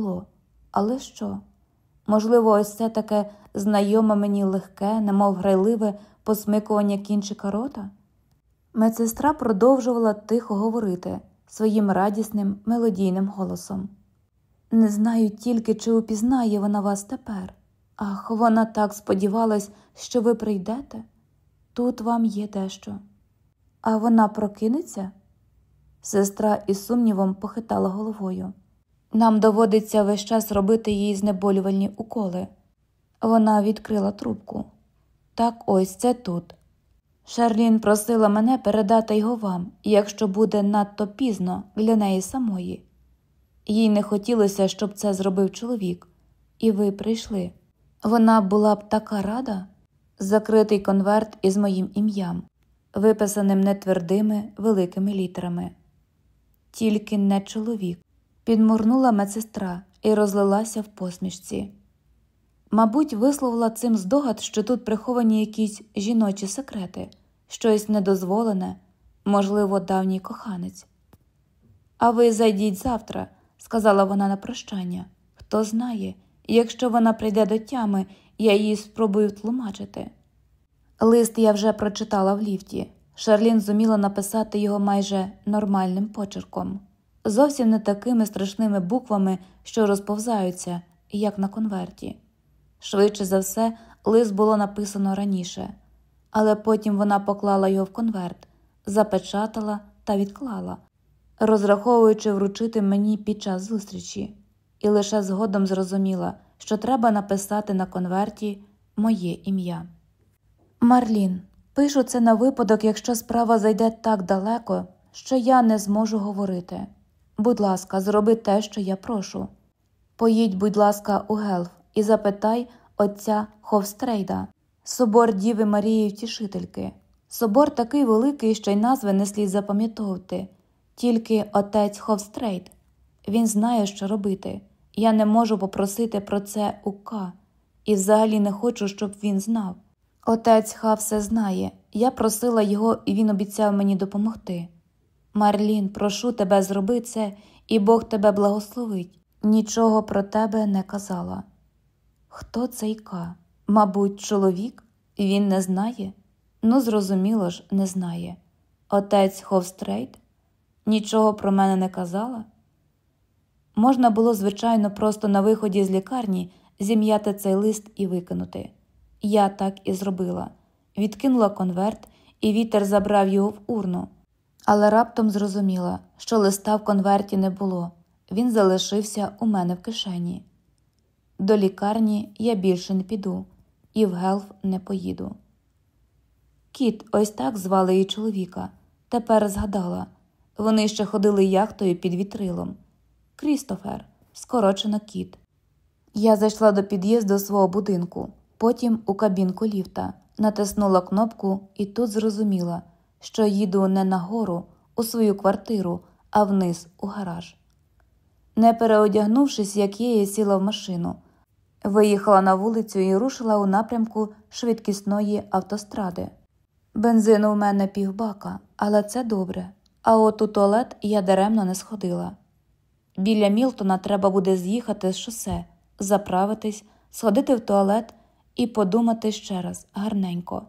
було. Але що? Можливо, ось це таке знайоме мені легке, немов грайливе посмикування кінчика рота? Медсестра продовжувала тихо говорити своїм радісним мелодійним голосом. Не знаю тільки, чи упізнає вона вас тепер. Ах, вона так сподівалась, що ви прийдете. Тут вам є дещо. А вона прокинеться? Сестра із сумнівом похитала головою. Нам доводиться весь час робити їй знеболювальні уколи. Вона відкрила трубку. Так ось це тут. Шарлін просила мене передати його вам, якщо буде надто пізно для неї самої. Їй не хотілося, щоб це зробив чоловік, і ви прийшли. Вона була б така рада, закритий конверт із моїм ім'ям, виписаним нетвердими великими літерами. Тільки не чоловік, підморнула медсестра і розлилася в посмішці. Мабуть, висловила цим здогад, що тут приховані якісь жіночі секрети, щось недозволене, можливо, давній коханець. А ви зайдіть завтра, сказала вона на прощання. Хто знає, якщо вона прийде до тями, я її спробую тлумачити. Лист я вже прочитала в ліфті. Шарлін зуміла написати його майже нормальним почерком, зовсім не такими страшними буквами, що розповзаються, як на конверті. Швидше за все, лист було написано раніше, але потім вона поклала його в конверт, запечатала та відклала, розраховуючи вручити мені під час зустрічі, і лише згодом зрозуміла, що треба написати на конверті моє ім'я. Марлін, пишу це на випадок, якщо справа зайде так далеко, що я не зможу говорити. Будь ласка, зроби те, що я прошу. Поїдь, будь ласка, у Гелф і запитай отця Ховстрейда, собор Діви Марії Втішительки. Собор такий великий, що й назви не слід запам'ятовувати, тільки отець Ховстрейд. Він знає, що робити. Я не можу попросити про це у К. і взагалі не хочу, щоб він знав. Отець Ха все знає. Я просила його, і він обіцяв мені допомогти. Марлін, прошу тебе, зроби це, і Бог тебе благословить. Нічого про тебе не казала. Хто цей Ка? Мабуть, чоловік? Він не знає? Ну, зрозуміло ж, не знає. Отець Ховстрейт? Нічого про мене не казала? Можна було, звичайно, просто на виході з лікарні зім'яти цей лист і викинути. Я так і зробила. Відкинула конверт, і вітер забрав його в урну. Але раптом зрозуміла, що листа в конверті не було. Він залишився у мене в кишені. До лікарні я більше не піду, і в Гелф не поїду. Кіт, ось так звали її чоловіка. Тепер згадала вони ще ходили яхтою під вітрилом. Крістофер, скорочено кіт. Я зайшла до під'їзду свого будинку, потім у кабінку ліфта, натиснула кнопку і тут зрозуміла, що їду не нагору у свою квартиру, а вниз у гараж. Не переодягнувшись, як є, я сіла в машину, виїхала на вулицю і рушила у напрямку швидкісної автостради. Бензину в мене півбака, але це добре. А от у туалет я даремно не сходила. Біля Мілтона треба буде з'їхати з шосе, заправитись, сходити в туалет і подумати ще раз гарненько.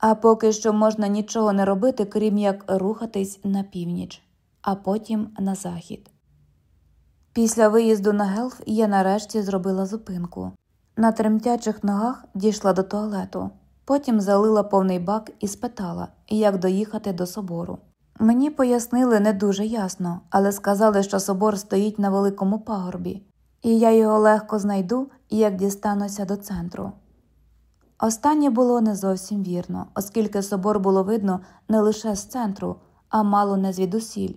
А поки що можна нічого не робити, крім як рухатись на північ, а потім на захід. Після виїзду на гелф я нарешті зробила зупинку. На тремтячих ногах дійшла до туалету, потім залила повний бак і спитала, як доїхати до собору. Мені пояснили не дуже ясно, але сказали, що собор стоїть на великому пагорбі, і я його легко знайду, як дістануся до центру. Останнє було не зовсім вірно, оскільки собор було видно не лише з центру, а мало не звідусіль.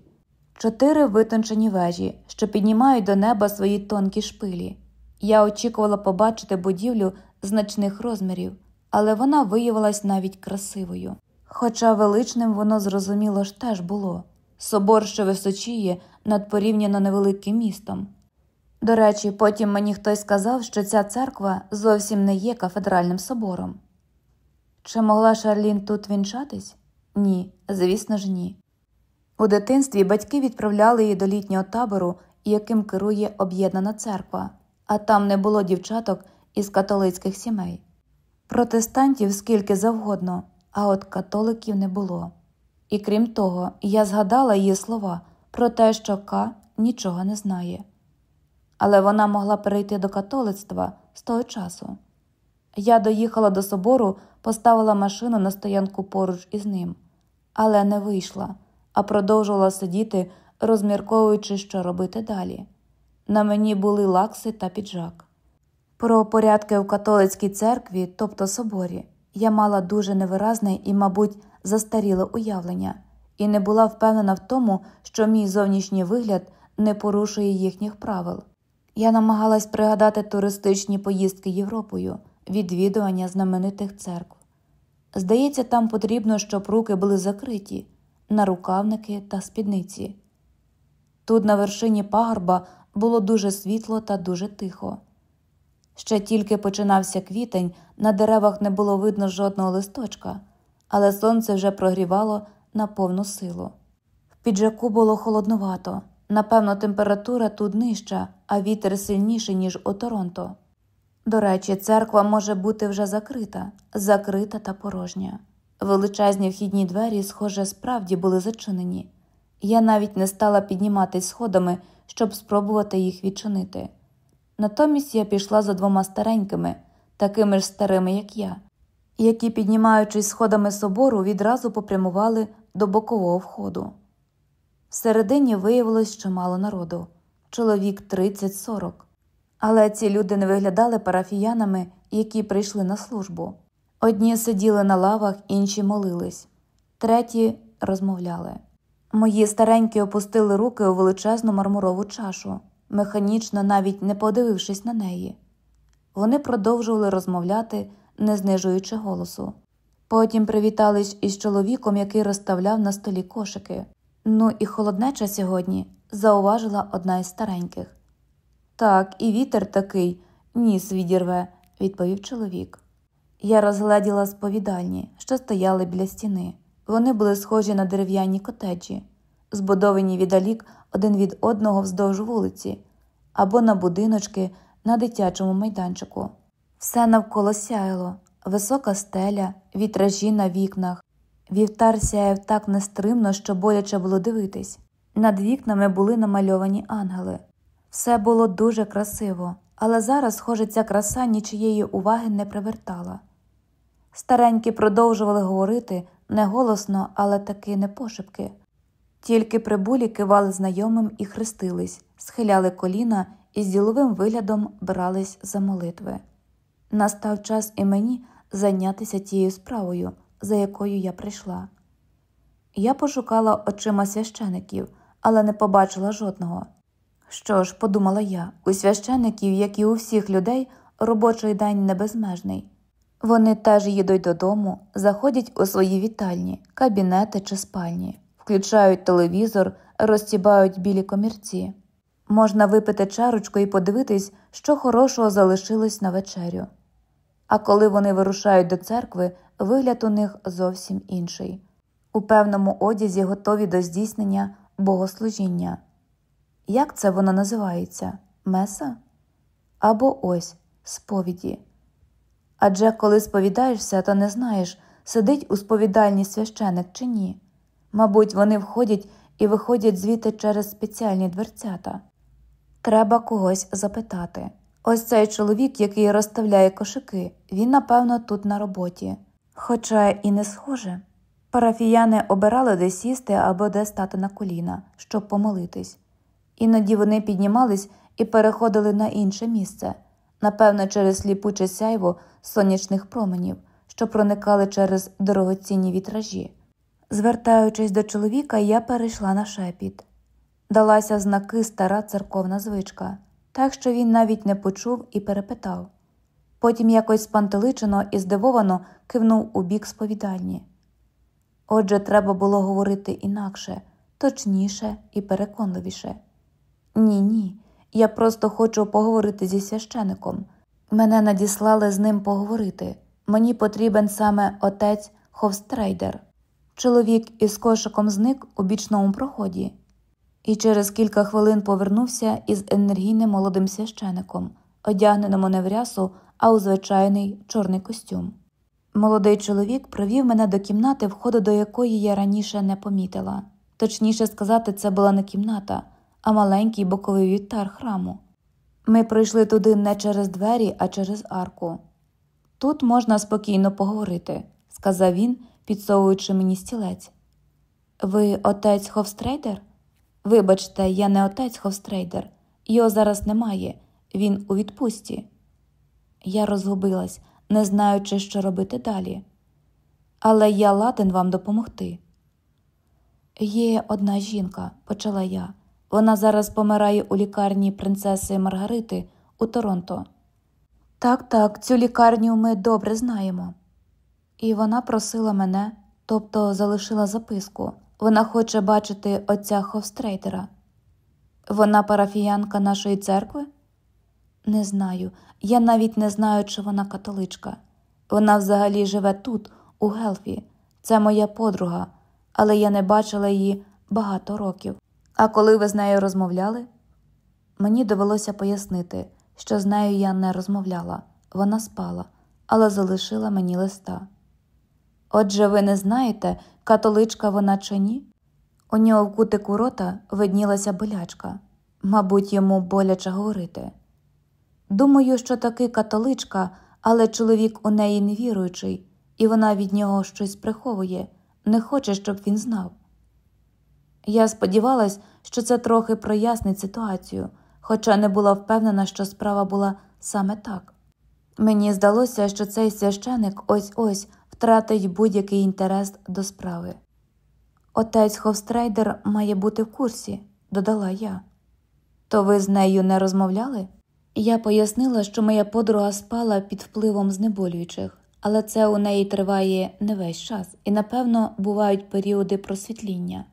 Чотири витончені вежі, що піднімають до неба свої тонкі шпилі. Я очікувала побачити будівлю значних розмірів, але вона виявилась навіть красивою. Хоча величним воно зрозуміло ж теж було собор, що височіє над порівняно невеликим містом. До речі, потім мені хтось сказав, що ця церква зовсім не є кафедральним собором. Чи могла Шарлін тут вінчатись? Ні, звісно ж, ні. У дитинстві батьки відправляли її до літнього табору яким керує об'єднана церква, а там не було дівчаток із католицьких сімей. Протестантів скільки завгодно, а от католиків не було. І крім того, я згадала її слова про те, що К нічого не знає. Але вона могла перейти до католицтва з того часу. Я доїхала до собору, поставила машину на стоянку поруч із ним, але не вийшла, а продовжувала сидіти, розмірковуючи, що робити далі. На мені були лакси та піджак. Про порядки в католицькій церкві, тобто соборі, я мала дуже невиразне і, мабуть, застаріле уявлення, і не була впевнена в тому, що мій зовнішній вигляд не порушує їхніх правил. Я намагалась пригадати туристичні поїздки Європою, відвідування знаменитих церкв. Здається, там потрібно, щоб руки були закриті, нарукавники та спідниці. Тут, на вершині пагорба, було дуже світло та дуже тихо. Ще тільки починався квітень, на деревах не було видно жодного листочка, але сонце вже прогрівало на повну силу. В піджаку було холоднувато, напевно, температура тут нижча, а вітер сильніший, ніж у Торонто. До речі, церква може бути вже закрита, закрита та порожня. Величезні вхідні двері, схоже, справді були зачинені. Я навіть не стала підніматись сходами, щоб спробувати їх відчинити. Натомість я пішла за двома старенькими, такими ж старими, як я, які, піднімаючись сходами собору, відразу попрямували до бокового входу. Всередині виявилось чимало народу чоловік 30-40. Але ці люди не виглядали парафіянами, які прийшли на службу. Одні сиділи на лавах, інші молились, треті розмовляли. Мої старенькі опустили руки у величезну мармурову чашу, механічно навіть не подивившись на неї. Вони продовжували розмовляти, не знижуючи голосу. Потім привітались із чоловіком, який розставляв на столі кошики. Ну і холоднеча сьогодні, зауважила одна із стареньких. Так, і вітер такий, ніс відірве, відповів чоловік. Я розгледіла сповідальні, що стояли біля стіни. Вони були схожі на дерев'яні котеджі, збудовані віддалік один від одного вздовж вулиці, або на будиночки на дитячому майданчику. Все навколо сяяло, висока стеля, вітражі на вікнах. Вівтар сяяв так нестримно, що боляче було дивитись. Над вікнами були намальовані ангели. Все було дуже красиво, але зараз, схоже, ця краса нічиєї уваги не привертала. Старенькі продовжували говорити не голосно, але таки не пошепки. Тільки прибулі кивали знайомим і хрестились, схиляли коліна і з діловим виглядом брались за молитви. Настав час і мені зайнятися тією справою, за якою я прийшла. Я пошукала очима священиків, але не побачила жодного. Що ж, подумала я, у священиків, як і у всіх людей, робочий день не безмежний. Вони теж їдуть додому, заходять у свої вітальні, кабінети чи спальні, включають телевізор, розтібають білі комірці. Можна випити чарочку і подивитись, що хорошого залишилось на вечерю. А коли вони вирушають до церкви, вигляд у них зовсім інший у певному одязі готові до здійснення богослужіння. Як це воно називається? Меса? Або ось сповіді. Адже коли сповідаєшся, то не знаєш, сидить у сповідальні священик чи ні. Мабуть, вони входять і виходять звідти через спеціальні дверцята. Треба когось запитати. Ось цей чоловік, який розставляє кошики, він, напевно, тут на роботі. Хоча і не схоже. Парафіяни обирали де сісти або де стати на коліна, щоб помолитись. Іноді вони піднімались і переходили на інше місце, напевно, через сліпуче сяйво сонячних променів, що проникали через дорогоцінні вітражі. Звертаючись до чоловіка, я перейшла на шепіт. Далася знаки стара церковна звичка, так що він навіть не почув і перепитав. Потім якось спантеличено і здивовано кивнув у бік сповідальні. Отже, треба було говорити інакше, точніше і переконливіше. Ні, ні, я просто хочу поговорити зі священиком. Мене надіслали з ним поговорити. Мені потрібен саме отець Ховстрейдер. Чоловік із кошиком зник у бічному проході. І через кілька хвилин повернувся із енергійним молодим священиком, одягненому не в рясу, а у звичайний чорний костюм. Молодий чоловік провів мене до кімнати, входу до якої я раніше не помітила. Точніше сказати, це була не кімната, а маленький боковий вівтар храму. Ми прийшли туди не через двері, а через арку. Тут можна спокійно поговорити, сказав він, підсовуючи мені стілець. Ви отець Ховстрейдер? Вибачте, я не отець Ховстрейдер. Його зараз немає, він у відпустці. Я розгубилась, не знаючи, що робити далі. Але я ладен вам допомогти. Є одна жінка, почала я. Вона зараз помирає у лікарні принцеси Маргарити у Торонто. Так, так, цю лікарню ми добре знаємо. І вона просила мене, тобто залишила записку. Вона хоче бачити отця Ховстрейдера. Вона парафіянка нашої церкви? Не знаю. Я навіть не знаю, чи вона католичка. Вона взагалі живе тут, у Гелфі. Це моя подруга, але я не бачила її багато років. А коли ви з нею розмовляли? Мені довелося пояснити, що з нею я не розмовляла, вона спала, але залишила мені листа. Отже, ви не знаєте, католичка вона чи ні? У нього в кутику рота виднілася болячка, мабуть, йому боляче говорити. Думаю, що таки католичка, але чоловік у неї невіруючий, і вона від нього щось приховує, не хоче, щоб він знав. Я сподівалась, що це трохи прояснить ситуацію, хоча не була впевнена, що справа була саме так. Мені здалося, що цей священик ось ось втратить будь-який інтерес до справи. Отець Ховстрейдер має бути в курсі, додала я. То ви з нею не розмовляли? Я пояснила, що моя подруга спала під впливом знеболюючих, але це у неї триває не весь час, і, напевно, бувають періоди просвітління.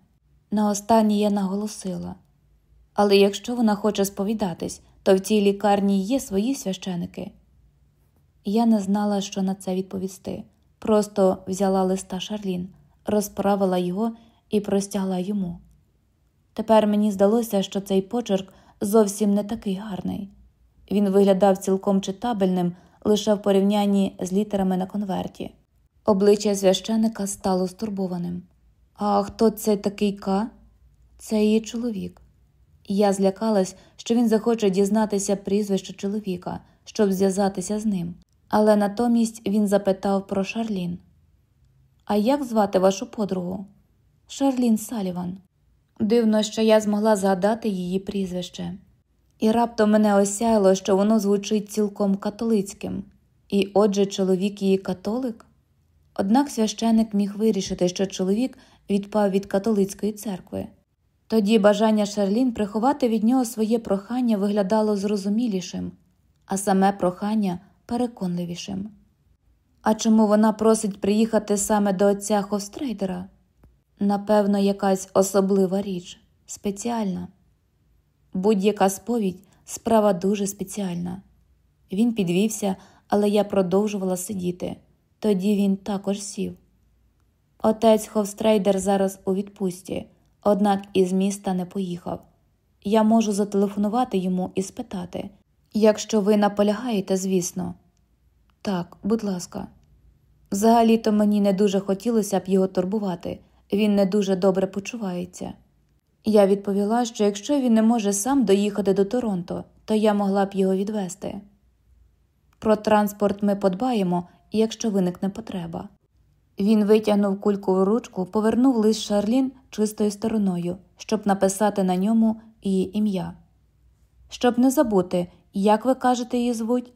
На останнє я наголосила. Але якщо вона хоче сповідатись, то в цій лікарні є свої священики. Я не знала, що на це відповісти, просто взяла листа Шарлін, розправила його і простягла йому. Тепер мені здалося, що цей почерк зовсім не такий гарний. Він виглядав цілком читабельним лише в порівнянні з літерами на конверті. Обличчя священика стало стурбованим. А хто це такий К? Це її чоловік. Я злякалась, що він захоче дізнатися прізвище чоловіка, щоб зв'язатися з ним. Але натомість він запитав про Шарлін. А як звати вашу подругу? Шарлін Саліван. Дивно, що я змогла згадати її прізвище. І раптом мене осяяло, що воно звучить цілком католицьким, і отже, чоловік її католик. Однак священик міг вирішити, що чоловік відпав від католицької церкви. Тоді бажання Шарлін приховати від нього своє прохання виглядало зрозумілішим, а саме прохання переконливішим. А чому вона просить приїхати саме до отця Ховстрейдера? Напевно, якась особлива річ, спеціальна. Будь-яка сповідь справа дуже спеціальна. Він підвівся, але я продовжувала сидіти. Тоді він також сів. Отець Ховстрейдер зараз у відпустці, однак із міста не поїхав. Я можу зателефонувати йому і спитати, якщо ви наполягаєте, звісно. Так, будь ласка. Взагалі-то мені не дуже хотілося б його турбувати, він не дуже добре почувається. Я відповіла, що якщо він не може сам доїхати до Торонто, то я могла б його відвести. Про транспорт ми подбаємо, якщо виникне потреба. Він витягнув кулькову ручку, повернув лист Шарлін чистою стороною, щоб написати на ньому її ім'я. Щоб не забути, як ви кажете її звуть?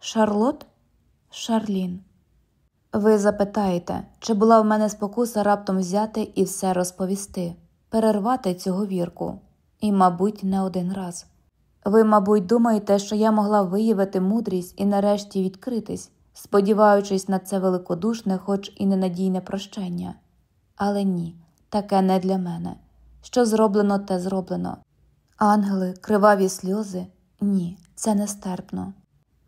Шарлот? Шарлін. Ви запитаєте, чи була в мене спокуса раптом взяти і все розповісти, перервати цю говірку, і, мабуть, не один раз. Ви, мабуть, думаєте, що я могла виявити мудрість і нарешті відкритись, сподіваючись на це великодушне, хоч і ненадійне прощення. Але ні, таке не для мене. Що зроблено, те зроблено. Ангели, криваві сльози ні, це нестерпно.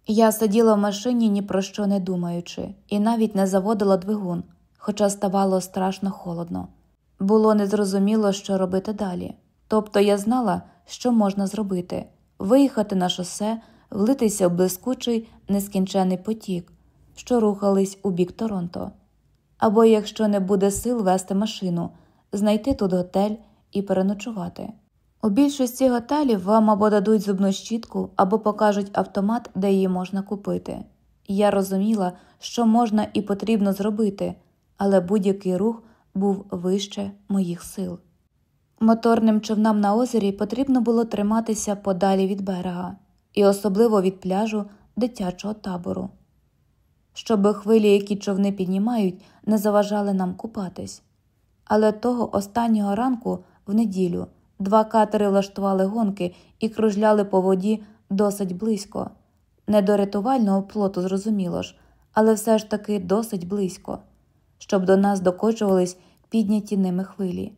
Я сиділа в машині ні про що не думаючи, і навіть не заводила двигун, хоча ставало страшно холодно. Було незрозуміло, що робити далі. Тобто я знала, що можна зробити виїхати на шосе, влитися в блискучий нескінчений потік, що рухались у бік Торонто. Або, якщо не буде сил вести машину, знайти тут готель і переночувати. У більшості готелів вам або дадуть зубну щітку, або покажуть автомат, де її можна купити. Я розуміла, що можна і потрібно зробити, але будь-який рух був вище моїх сил. Моторним човнам на озері потрібно було триматися подалі від берега, і особливо від пляжу дитячого табору, щоб хвилі, які човни піднімають, не заважали нам купатись. Але того останнього ранку, в неділю, два катери влаштували гонки і кружляли по воді досить близько. Не до рятувального плоту, зрозуміло ж, але все ж таки досить близько, щоб до нас докочувались підняті ними хвилі.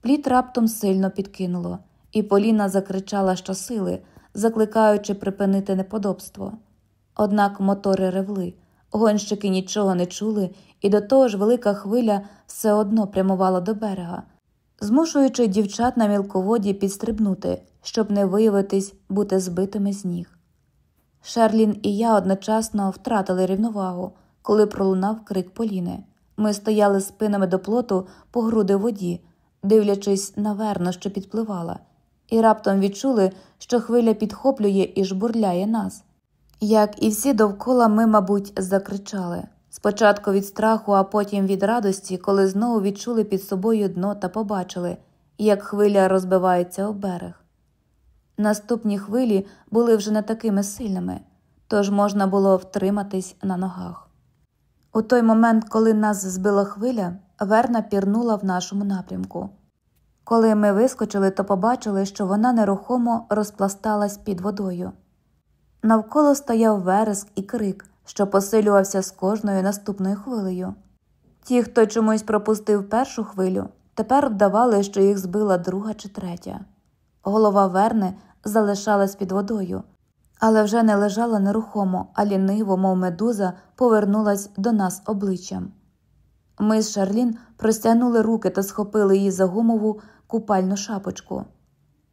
Пліт раптом сильно підкинуло, і Поліна закричала щосили, закликаючи припинити неподобство. Однак мотори ревли, гонщики нічого не чули, і до того ж велика хвиля все одно прямувала до берега, змушуючи дівчат на мілководі підстрибнути, щоб не виявитись бути збитими з ніг. Шерлін і я одночасно втратили рівновагу, коли пролунав крик Поліни. Ми стояли спинами до плоту по груди воді, дивлячись на верно, що підпливала, і раптом відчули, що хвиля підхоплює і жбурляє нас. Як і всі довкола, ми, мабуть, закричали спочатку від страху, а потім від радості, коли знову відчули під собою дно та побачили, як хвиля розбивається об берег. Наступні хвилі були вже не такими сильними, тож можна було втриматись на ногах. У той момент, коли нас збила хвиля, Верна пірнула в нашому напрямку. Коли ми вискочили, то побачили, що вона нерухомо розпласталась під водою. Навколо стояв вереск і крик, що посилювався з кожною наступною хвилею. Ті, хто чомусь пропустив першу хвилю, тепер вдавали, що їх збила друга чи третя. Голова Верни залишалась під водою, але вже не лежала нерухомо, а ліниво, мов медуза, повернулась до нас обличчям. Ми з Шарлін простягнули руки та схопили її за гумову купальну шапочку.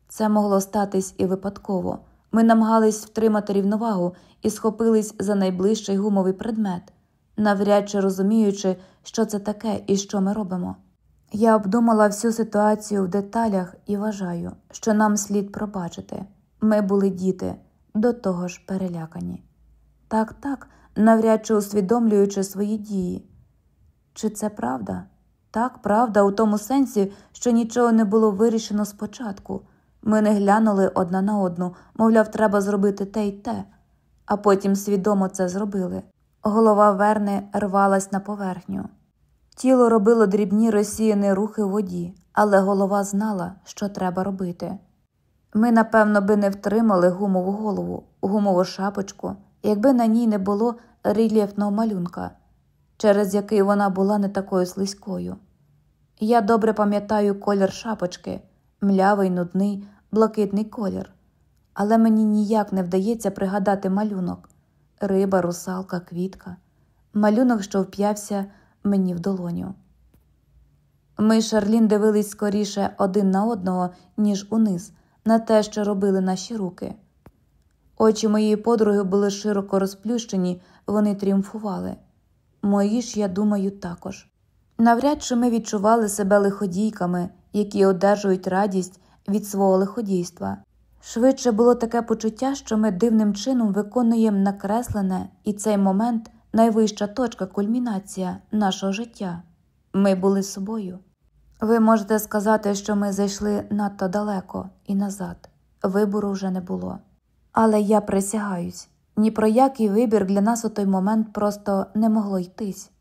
Це могло статись і випадково. Ми намагались втримати рівновагу і схопились за найближчий гумовий предмет, навряд чи розуміючи, що це таке і що ми робимо. Я обдумала всю ситуацію в деталях і вважаю, що нам слід пробачити ми були діти, до того ж перелякані. Так, так, навряд чи усвідомлюючи свої дії. Чи це правда? Так, правда, у тому сенсі, що нічого не було вирішено спочатку. Ми не глянули одна на одну, мовляв, треба зробити те й те, а потім свідомо це зробили. Голова Верни рвалась на поверхню. Тіло робило дрібні розсіяні рухи в воді, але голова знала, що треба робити. Ми, напевно, би не втримали гумову голову, гумову шапочку, якби на ній не було рельєфного малюнка через який вона була не такою слизькою. Я добре пам'ятаю колір шапочки, млявий, нудний, блакитний колір, але мені ніяк не вдається пригадати малюнок риба, русалка, квітка, малюнок, що вп'явся мені в долоню. Ми з Шарлін дивились скоріше один на одного, ніж униз, на те, що робили наші руки. Очі моєї подруги були широко розплющені, вони тріумфували. Мої ж, я думаю, також. Навряд чи ми відчували себе лиходійками, які одержують радість від свого лиходійства. Швидше було таке почуття, що ми дивним чином виконуємо накреслене, і цей момент найвища точка кульмінація нашого життя. Ми були собою. Ви можете сказати, що ми зайшли надто далеко і назад, вибору вже не було. Але я присягаюсь. Ні про який вибір для нас у той момент просто не могло йтись.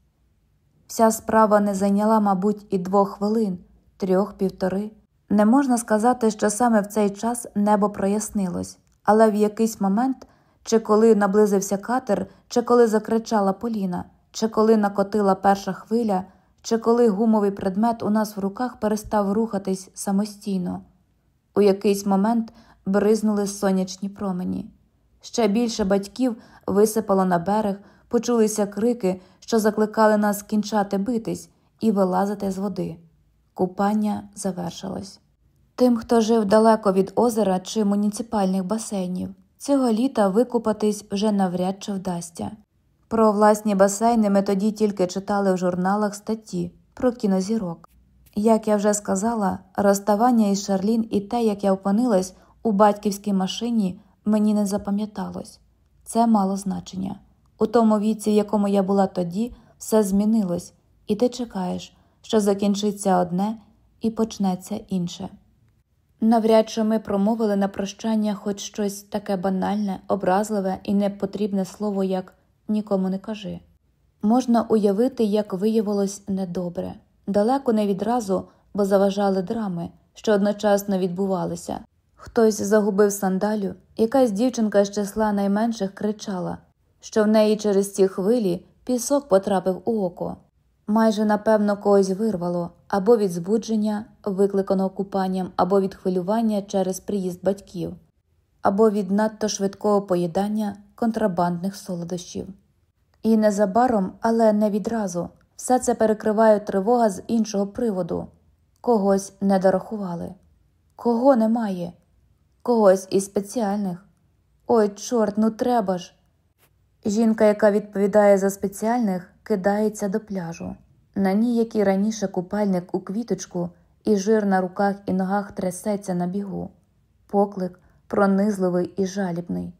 Вся справа не зайняла, мабуть, і двох хвилин, трьох, півтори. Не можна сказати, що саме в цей час небо прояснилось, але в якийсь момент, чи коли наблизився катер, чи коли закричала Поліна, чи коли накотила перша хвиля, чи коли гумовий предмет у нас в руках перестав рухатись самостійно, у якийсь момент бризнули сонячні промені. Ще більше батьків висипало на берег, почулися крики, що закликали нас кінчати битись і вилазити з води. Купання завершилось. Тим, хто жив далеко від озера чи муніципальних басейнів, цього літа викупатись вже навряд чи вдасться. Про власні басейни ми тоді тільки читали в журналах статті про кінозірок. Як я вже сказала, розставання із Шарлін і те, як я опинилась у батьківській машині, мені не запам'яталось. Це мало значення. У тому віці, в якому я була тоді, все змінилось, і ти чекаєш, що закінчиться одне і почнеться інше. Навряд чи ми промовили на прощання хоч щось таке банальне, образливе і непотрібне слово, як нікому не кажи. Можна уявити, як виявилось недобре, далеко не відразу, бо заважали драми, що одночасно відбувалися. Хтось загубив сандалю, якась дівчинка з числа найменших кричала, що в неї через ці хвилі пісок потрапив у око. Майже напевно когось вирвало або від збудження, викликаного купанням, або від хвилювання через приїзд батьків, або від надто швидкого поїдання контрабандних солодощів. І незабаром, але не відразу, все це перекриває тривога з іншого приводу когось не дорахували, кого немає, когось із спеціальних. Ой, чорт, ну треба ж. Жінка, яка відповідає за спеціальних, кидається до пляжу. На ній, як і раніше, купальник у квіточку, і жир на руках і ногах трясеться на бігу. Поклик пронизливий і жалібний.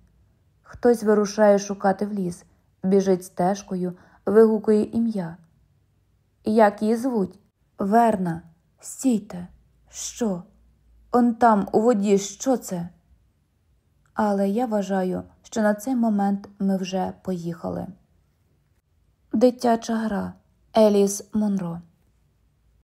Хтось вирушає шукати в ліс, біжить стежкою, вигукує ім'я. Як її звуть? Верна, стійте. Що? Он там, у воді, що це? Але я вважаю, що на цей момент ми вже поїхали. Дитяча гра. Еліс Монро